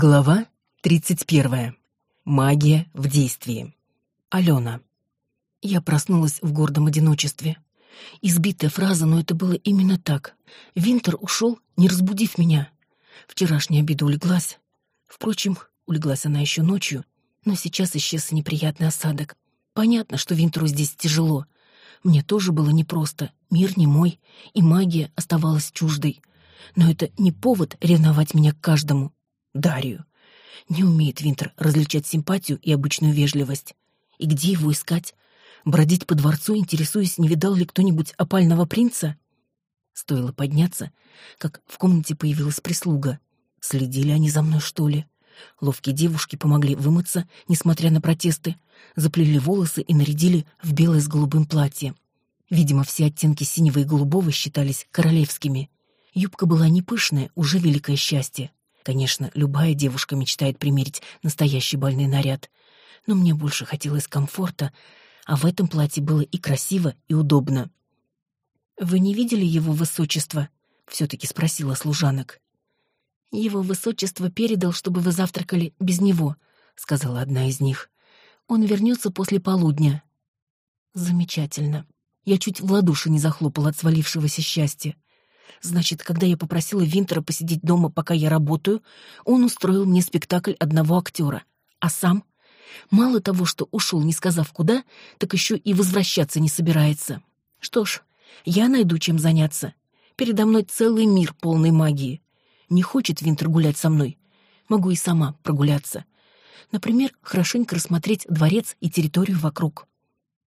Глава 31. Магия в действии. Алена. Я проснулась в гордом одиночестве. Избитая фраза, но это было именно так. Винтер ушел, не разбудив меня. Вчерашняя обида улеглась. Впрочем, улеглась она еще ночью, но сейчас исчез неприятный осадок. Понятно, что Винтеру здесь тяжело. Мне тоже было непросто. Мир не мой, и магия оставалась чуждой. Но это не повод ревновать меня к каждому. Дарью. Не умеет Винтер различать симпатию и обычную вежливость. И где его искать? Бродить по дворцу, интересуясь, не видал ли кто-нибудь опального принца? Стоило подняться, как в комнате появилась прислуга. Следили они за мной, что ли? Ловкие девушки помогли вымыться, несмотря на протесты, заплели волосы и нарядили в белое с голубым платье. Видимо, все оттенки синего и голубого считались королевскими. Юбка была не пышная, уже великое счастье. Конечно, любая девушка мечтает примерить настоящий бальный наряд, но мне больше хотелось комфорта, а в этом платье было и красиво, и удобно. «Вы не видели его высочество?» — все-таки спросила служанок. «Его высочество передал, чтобы вы завтракали без него», — сказала одна из них. «Он вернется после полудня». «Замечательно. Я чуть в ладоши не захлопала от свалившегося счастья. Значит, когда я попросила Винтера посидеть дома, пока я работаю, он устроил мне спектакль одного актера. А сам? Мало того, что ушел, не сказав куда, так еще и возвращаться не собирается. Что ж, я найду чем заняться. Передо мной целый мир полной магии. Не хочет Винтер гулять со мной. Могу и сама прогуляться. Например, хорошенько рассмотреть дворец и территорию вокруг.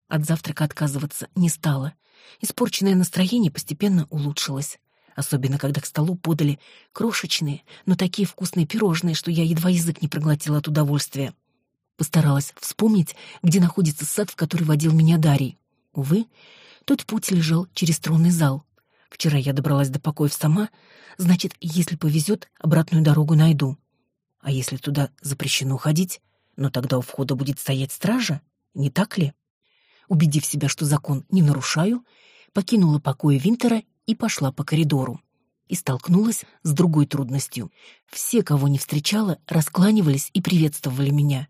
От завтрака отказываться не стало. Испорченное настроение постепенно улучшилось особенно когда к столу подали крошечные, но такие вкусные пирожные, что я едва язык не проглотила от удовольствия. Постаралась вспомнить, где находится сад, в который водил меня Дарий. Увы, тот путь лежал через тронный зал. Вчера я добралась до покоев сама, значит, если повезет, обратную дорогу найду. А если туда запрещено ходить, но тогда у входа будет стоять стража, не так ли? Убедив себя, что закон не нарушаю, покинула покои Винтера и пошла по коридору. И столкнулась с другой трудностью. Все, кого не встречала, раскланивались и приветствовали меня.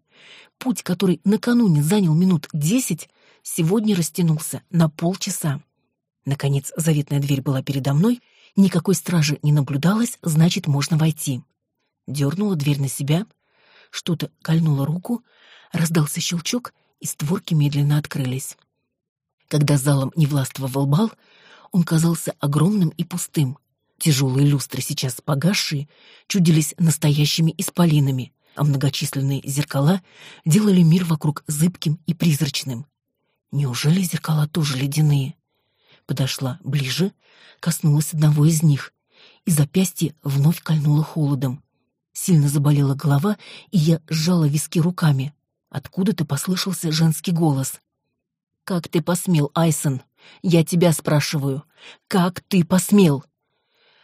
Путь, который накануне занял минут десять, сегодня растянулся на полчаса. Наконец, заветная дверь была передо мной, никакой стражи не наблюдалось, значит, можно войти. Дернула дверь на себя, что-то кольнуло руку, раздался щелчок, и створки медленно открылись. Когда залом не властвовал бал, он казался огромным и пустым. Тяжелые люстры, сейчас погасшие, чудились настоящими исполинами, а многочисленные зеркала делали мир вокруг зыбким и призрачным. Неужели зеркала тоже ледяные? Подошла ближе, коснулась одного из них, и запястье вновь кольнуло холодом. Сильно заболела голова, и я сжала виски руками. Откуда-то послышался женский голос. «Как ты посмел, Айсон?» Я тебя спрашиваю, как ты посмел?»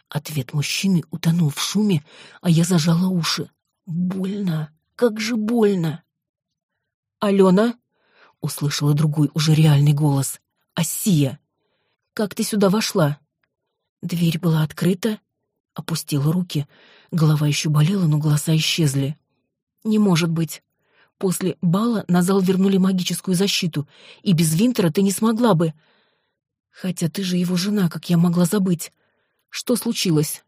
Ответ мужчины утонул в шуме, а я зажала уши. «Больно! Как же больно!» «Алена?» — услышала другой уже реальный голос. «Асия! Как ты сюда вошла?» Дверь была открыта, опустила руки, голова еще болела, но глаза исчезли. «Не может быть!» После бала на зал вернули магическую защиту, и без Винтера ты не смогла бы. Хотя ты же его жена, как я могла забыть? Что случилось?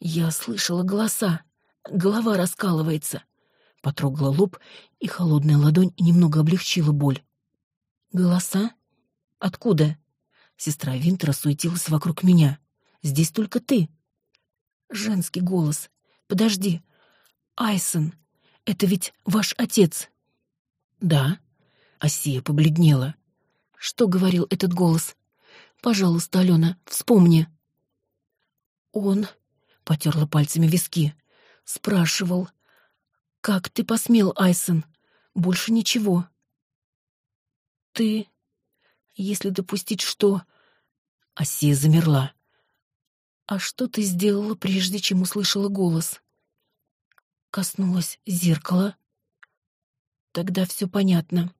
Я слышала голоса. Голова раскалывается. Потрогала лоб, и холодная ладонь немного облегчила боль. Голоса? Откуда? Сестра Винтера суетилась вокруг меня. Здесь только ты. Женский голос. Подожди. Айсон, это ведь ваш отец. Да. Асия побледнела. Что говорил этот голос? Пожалуйста, Алена, вспомни. Он потерла пальцами виски. Спрашивал. «Как ты посмел, Айсон? Больше ничего». «Ты... Если допустить, что...» Асия замерла. «А что ты сделала, прежде чем услышала голос?» Коснулась зеркала. «Тогда все понятно».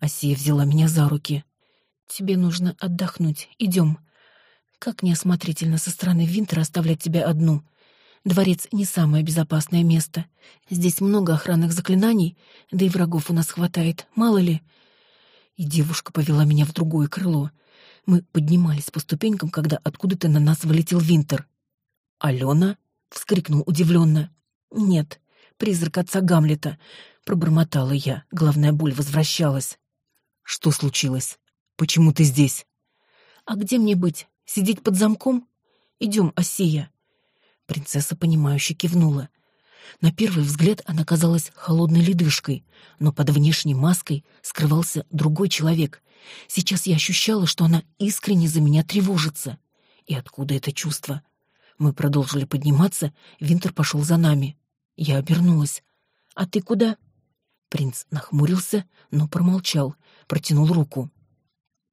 Асия взяла меня за руки. Тебе нужно отдохнуть. Идем. Как неосмотрительно со стороны Винтера оставлять тебя одну. Дворец не самое безопасное место. Здесь много охранных заклинаний, да и врагов у нас хватает, мало ли. И девушка повела меня в другое крыло. Мы поднимались по ступенькам, когда откуда-то на нас вылетел Винтер. «Алена?» — вскрикнул удивленно. «Нет, призрак отца Гамлета», — пробормотала я. Главная боль возвращалась. «Что случилось? Почему ты здесь?» «А где мне быть? Сидеть под замком? Идем, Осия». Принцесса, понимающе кивнула. На первый взгляд она казалась холодной ледышкой, но под внешней маской скрывался другой человек. Сейчас я ощущала, что она искренне за меня тревожится. И откуда это чувство? Мы продолжили подниматься, Винтер пошел за нами. Я обернулась. «А ты куда?» Принц нахмурился, но промолчал, протянул руку.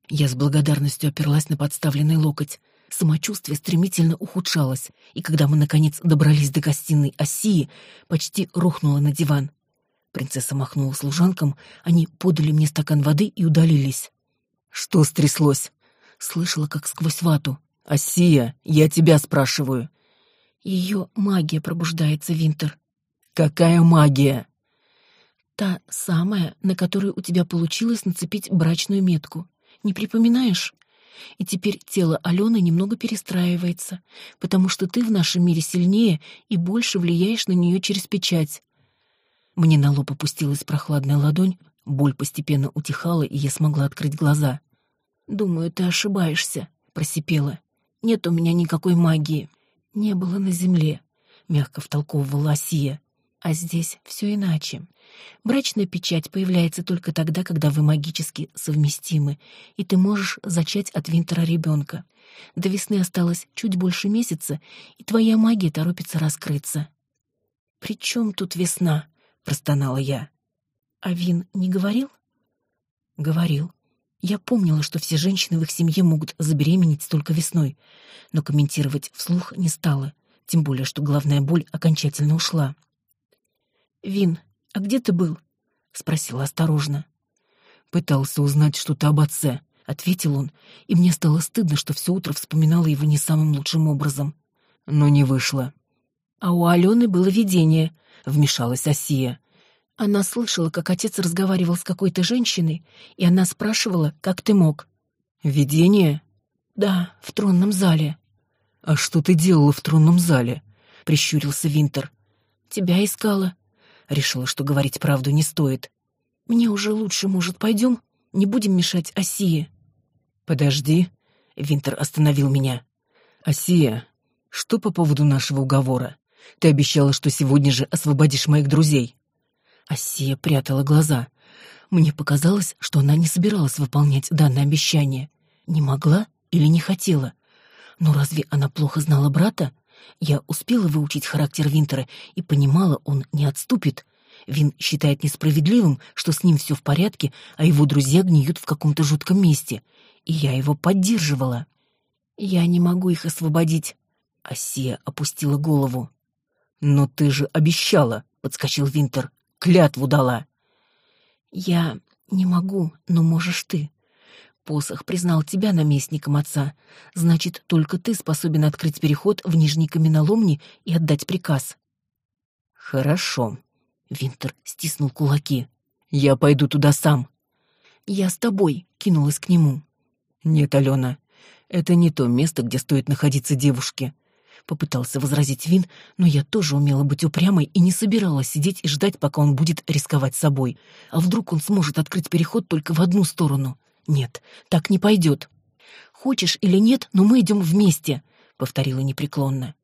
Я с благодарностью оперлась на подставленный локоть. Самочувствие стремительно ухудшалось, и когда мы, наконец, добрались до гостиной Осии, почти рухнула на диван. Принцесса махнула служанкам, они подали мне стакан воды и удалились. «Что стряслось?» Слышала, как сквозь вату. «Осия, я тебя спрашиваю». Ее магия пробуждается, Винтер. «Какая магия?» «Та самая, на которую у тебя получилось нацепить брачную метку. Не припоминаешь?» И теперь тело Алены немного перестраивается, потому что ты в нашем мире сильнее и больше влияешь на нее через печать. Мне на лоб опустилась прохладная ладонь, боль постепенно утихала, и я смогла открыть глаза. «Думаю, ты ошибаешься», — просипела. «Нет у меня никакой магии. Не было на земле», — мягко втолковывала Асия. «А здесь все иначе. Брачная печать появляется только тогда, когда вы магически совместимы, и ты можешь зачать от Винтера ребенка. До весны осталось чуть больше месяца, и твоя магия торопится раскрыться. «При чем тут весна?» — простонала я. «А Вин не говорил?» «Говорил. Я помнила, что все женщины в их семье могут забеременеть только весной, но комментировать вслух не стала, тем более, что главная боль окончательно ушла. «Вин, «А где ты был?» — спросила осторожно. «Пытался узнать что-то об отце», — ответил он, и мне стало стыдно, что все утро вспоминала его не самым лучшим образом. Но не вышло. «А у Алены было видение», — вмешалась Осия. Она слышала, как отец разговаривал с какой-то женщиной, и она спрашивала, как ты мог. «Видение?» «Да, в тронном зале». «А что ты делала в тронном зале?» — прищурился Винтер. «Тебя искала. Решила, что говорить правду не стоит. «Мне уже лучше, может, пойдем? Не будем мешать Осие?» «Подожди», — Винтер остановил меня. «Осия, что по поводу нашего уговора? Ты обещала, что сегодня же освободишь моих друзей». Осия прятала глаза. Мне показалось, что она не собиралась выполнять данное обещание. Не могла или не хотела. Но разве она плохо знала брата? Я успела выучить характер Винтера и понимала, он не отступит. Вин считает несправедливым, что с ним все в порядке, а его друзья гниют в каком-то жутком месте. И я его поддерживала. «Я не могу их освободить», — Асия опустила голову. «Но ты же обещала», — подскочил Винтер. «Клятву дала». «Я не могу, но можешь ты», Посох признал тебя наместником отца. Значит, только ты способен открыть переход в Нижний Каменоломни и отдать приказ. Хорошо. Винтер стиснул кулаки. Я пойду туда сам. Я с тобой, кинулась к нему. Нет, Алена, это не то место, где стоит находиться девушке. Попытался возразить Вин, но я тоже умела быть упрямой и не собиралась сидеть и ждать, пока он будет рисковать собой. А вдруг он сможет открыть переход только в одну сторону? «Нет, так не пойдет. Хочешь или нет, но мы идем вместе», — повторила непреклонно.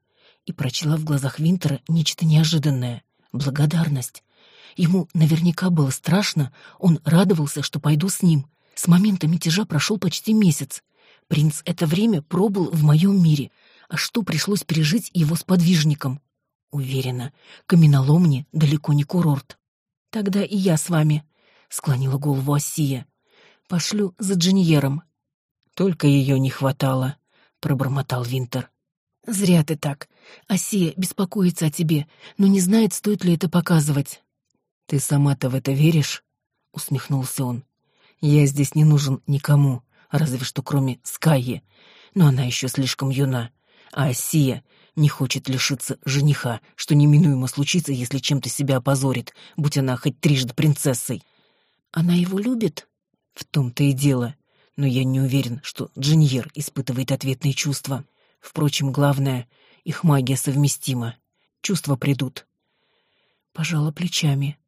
И прочла в глазах Винтера нечто неожиданное — благодарность. Ему наверняка было страшно, он радовался, что пойду с ним. С момента мятежа прошел почти месяц. Принц это время пробыл в моем мире, а что пришлось пережить его сподвижником? Уверена, каменоломни далеко не курорт. «Тогда и я с вами», — склонила голову Осия. Пошлю за Джиньером. Только ее не хватало, пробормотал Винтер. Зря ты так. Асия беспокоится о тебе, но не знает, стоит ли это показывать. Ты сама-то в это веришь? усмехнулся он. Я здесь не нужен никому, разве что кроме Скайи, но она еще слишком юна. А Осия не хочет лишиться жениха, что неминуемо случится, если чем-то себя опозорит, будь она хоть трижды принцессой. Она его любит? В том-то и дело. Но я не уверен, что Джиньер испытывает ответные чувства. Впрочем, главное, их магия совместима. Чувства придут. Пожала плечами.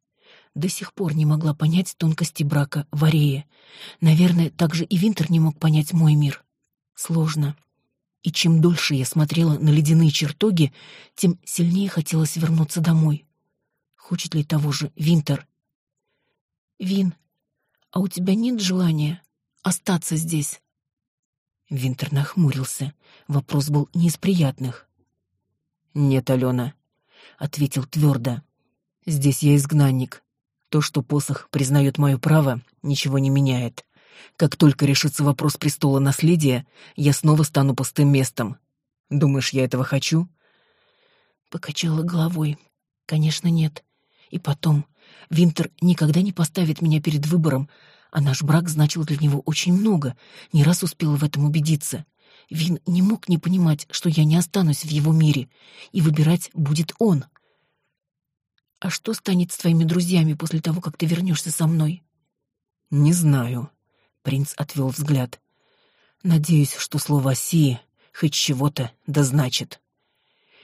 До сих пор не могла понять тонкости брака Варея. Наверное, также и Винтер не мог понять мой мир. Сложно. И чем дольше я смотрела на ледяные чертоги, тем сильнее хотелось вернуться домой. Хочет ли того же Винтер? Вин, а у тебя нет желания остаться здесь? Винтер нахмурился. Вопрос был не из приятных. «Нет, Алена», — ответил твердо. «Здесь я изгнанник. То, что посох признает мое право, ничего не меняет. Как только решится вопрос престола наследия, я снова стану пустым местом. Думаешь, я этого хочу?» Покачала головой. «Конечно, нет. И потом, Винтер никогда не поставит меня перед выбором, а наш брак значил для него очень много, не раз успела в этом убедиться. Вин не мог не понимать, что я не останусь в его мире, и выбирать будет он. А что станет с твоими друзьями после того, как ты вернешься со мной? Не знаю. Принц отвел взгляд. Надеюсь, что слово «Осии» хоть чего-то да значит.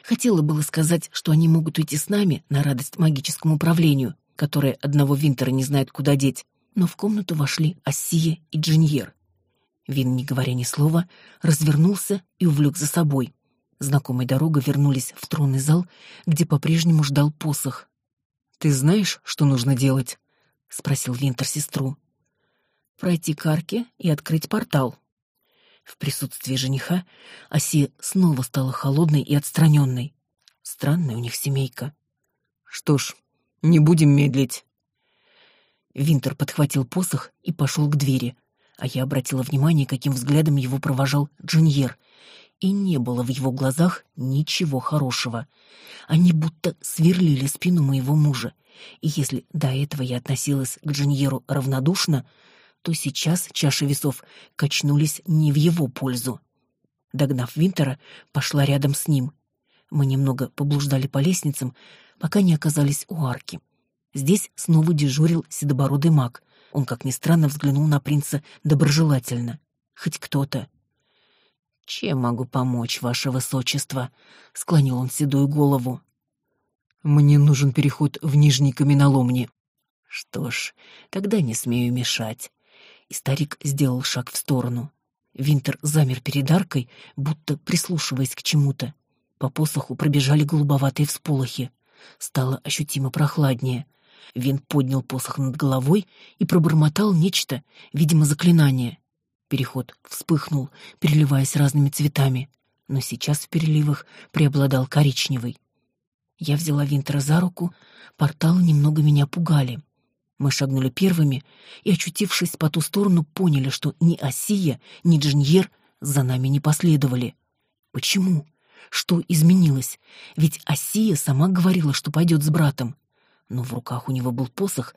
Хотела было сказать, что они могут уйти с нами на радость магическому управлению, которое одного Винтера не знает, куда деть, но в комнату вошли Осия и Джиньер. Вин, не говоря ни слова, развернулся и увлек за собой. Знакомой дорогой вернулись в тронный зал, где по-прежнему ждал посох. «Ты знаешь, что нужно делать?» — спросил Винтер сестру. «Пройти к арке и открыть портал». В присутствии жениха Оси снова стала холодной и отстраненной. Странная у них семейка. «Что ж, не будем медлить». Винтер подхватил посох и пошел к двери, а я обратила внимание, каким взглядом его провожал Джиньер — и не было в его глазах ничего хорошего. Они будто сверлили спину моего мужа, и если до этого я относилась к Джиньеру равнодушно, то сейчас чаши весов качнулись не в его пользу. Догнав Винтера, пошла рядом с ним. Мы немного поблуждали по лестницам, пока не оказались у арки. Здесь снова дежурил седобородый маг. Он, как ни странно, взглянул на принца доброжелательно. Хоть кто-то. «Чем могу помочь, ваше высочество?» — склонил он седую голову. «Мне нужен переход в Нижний Каменоломни». «Что ж, тогда не смею мешать». И старик сделал шаг в сторону. Винтер замер перед аркой, будто прислушиваясь к чему-то. По посоху пробежали голубоватые всполохи. Стало ощутимо прохладнее. Вин поднял посох над головой и пробормотал нечто, видимо, заклинание. Переход вспыхнул, переливаясь разными цветами, но сейчас в переливах преобладал коричневый. Я взяла Винтера за руку, порталы немного меня пугали. Мы шагнули первыми и, очутившись по ту сторону, поняли, что ни Осия, ни Джиньер за нами не последовали. Почему? Что изменилось? Ведь Осия сама говорила, что пойдет с братом. Но в руках у него был посох,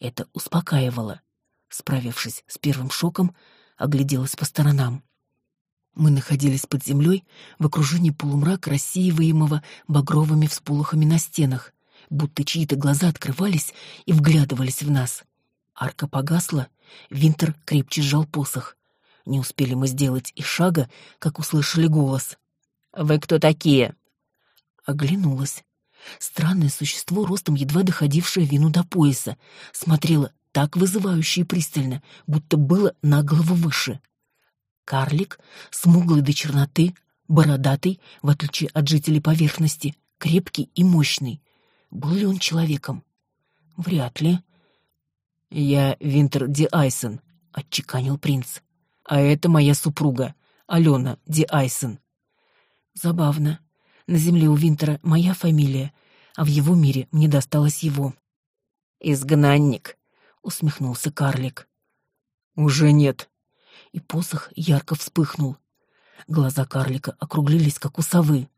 это успокаивало. Справившись с первым шоком, огляделась по сторонам. Мы находились под землей в окружении полумрака, рассеиваемого багровыми всполохами на стенах, будто чьи-то глаза открывались и вглядывались в нас. Арка погасла, Винтер крепче сжал посох. Не успели мы сделать и шага, как услышали голос. «Вы кто такие?» Оглянулась. Странное существо, ростом едва доходившее вину до пояса, смотрело так вызывающе и пристально, будто было на голову выше. Карлик, смуглый до черноты, бородатый, в отличие от жителей поверхности, крепкий и мощный. Был ли он человеком? Вряд ли. «Я Винтер Ди Айсон», — отчеканил принц. «А это моя супруга, Алена Ди Айсон». Забавно. На земле у Винтера моя фамилия, а в его мире мне досталась его. «Изгнанник», усмехнулся карлик. Уже нет. И посох ярко вспыхнул. Глаза карлика округлились, как у совы.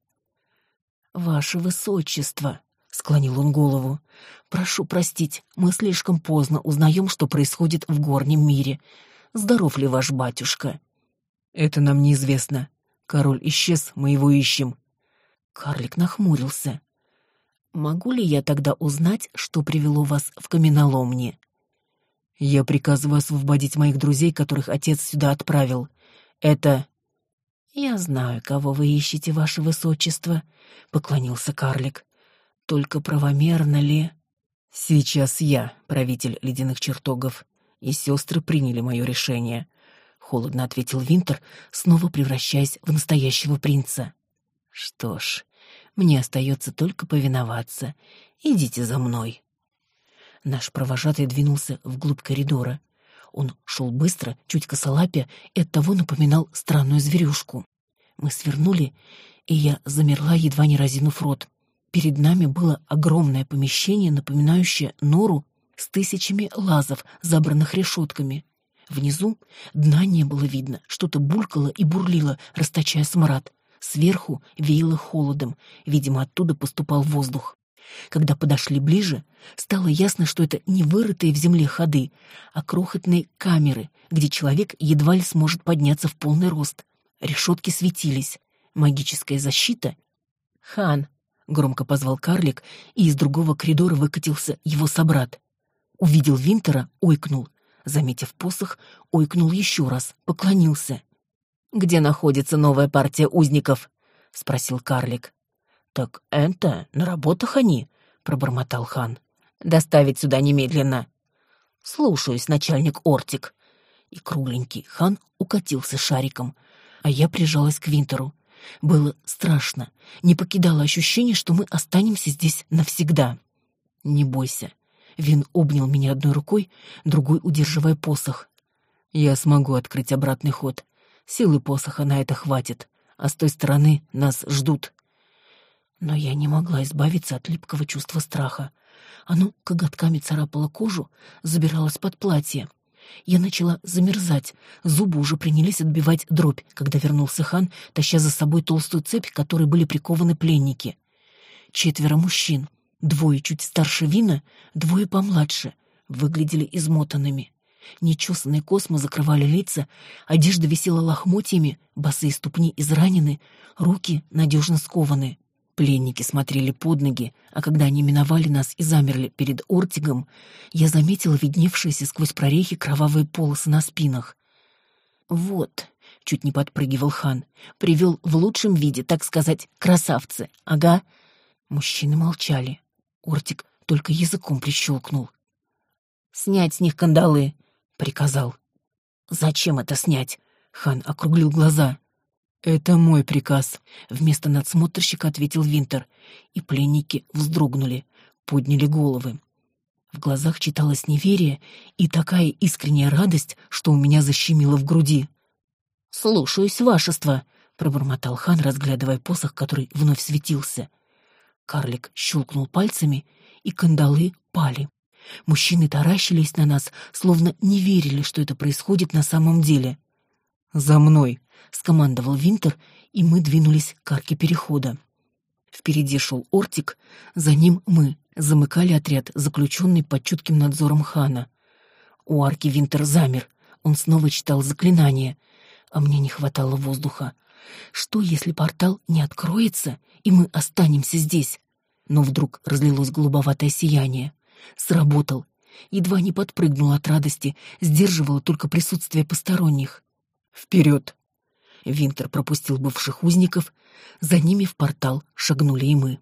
Ваше высочество, склонил он голову. Прошу простить, мы слишком поздно узнаем, что происходит в горнем мире. Здоров ли ваш батюшка? Это нам неизвестно. Король исчез, мы его ищем. Карлик нахмурился. Могу ли я тогда узнать, что привело вас в каменоломни? Я приказываю освободить моих друзей, которых отец сюда отправил. Это Я знаю, кого вы ищете, ваше высочество, поклонился карлик. Только правомерно ли? Сейчас я, правитель ледяных чертогов, и сестры приняли мое решение, холодно ответил Винтер, снова превращаясь в настоящего принца. Что ж, мне остается только повиноваться. Идите за мной. Наш провожатый двинулся вглубь коридора. Он шел быстро, чуть косолапя, и оттого напоминал странную зверюшку. Мы свернули, и я замерла, едва не разинув рот. Перед нами было огромное помещение, напоминающее нору с тысячами лазов, забранных решетками. Внизу дна не было видно, что-то булькало и бурлило, расточая смрад. Сверху веяло холодом, видимо, оттуда поступал воздух. Когда подошли ближе, стало ясно, что это не вырытые в земле ходы, а крохотные камеры, где человек едва ли сможет подняться в полный рост. Решетки светились. Магическая защита. «Хан!» — громко позвал карлик, и из другого коридора выкатился его собрат. Увидел Винтера, ойкнул. Заметив посох, ойкнул еще раз, поклонился. «Где находится новая партия узников?» — спросил карлик. «Так это, на работах они», — пробормотал хан. «Доставить сюда немедленно». «Слушаюсь, начальник Ортик». И кругленький хан укатился шариком, а я прижалась к Винтеру. Было страшно, не покидало ощущение, что мы останемся здесь навсегда. «Не бойся». Вин обнял меня одной рукой, другой удерживая посох. «Я смогу открыть обратный ход. Силы посоха на это хватит, а с той стороны нас ждут. Но я не могла избавиться от липкого чувства страха. Оно коготками царапало кожу, забиралось под платье. Я начала замерзать, зубы уже принялись отбивать дробь, когда вернулся хан, таща за собой толстую цепь, к которой были прикованы пленники. Четверо мужчин, двое чуть старше Вина, двое помладше, выглядели измотанными. Нечесанные космы закрывали лица, одежда висела лохмотьями, босые ступни изранены, руки надежно скованы. Пленники смотрели под ноги, а когда они миновали нас и замерли перед Ортигом, я заметила видневшиеся сквозь прорехи кровавые полосы на спинах. «Вот», — чуть не подпрыгивал хан, — «привел в лучшем виде, так сказать, красавцы, ага». Мужчины молчали. Ортик только языком прищелкнул. «Снять с них кандалы», приказал. «Зачем это снять?» — хан округлил глаза. «Это мой приказ», — вместо надсмотрщика ответил Винтер, и пленники вздрогнули, подняли головы. В глазах читалось неверие и такая искренняя радость, что у меня защемило в груди. «Слушаюсь, вашество», — пробормотал хан, разглядывая посох, который вновь светился. Карлик щелкнул пальцами, и кандалы пали. Мужчины таращились на нас, словно не верили, что это происходит на самом деле. «За мной!» — скомандовал Винтер, и мы двинулись к арке перехода. Впереди шел Ортик, за ним мы, замыкали отряд, заключенный под чутким надзором хана. У арки Винтер замер, он снова читал заклинание, а мне не хватало воздуха. Что, если портал не откроется, и мы останемся здесь? Но вдруг разлилось голубоватое сияние. Сработал. Едва не подпрыгнул от радости, сдерживало только присутствие посторонних. «Вперед!» Винтер пропустил бывших узников, за ними в портал шагнули и мы.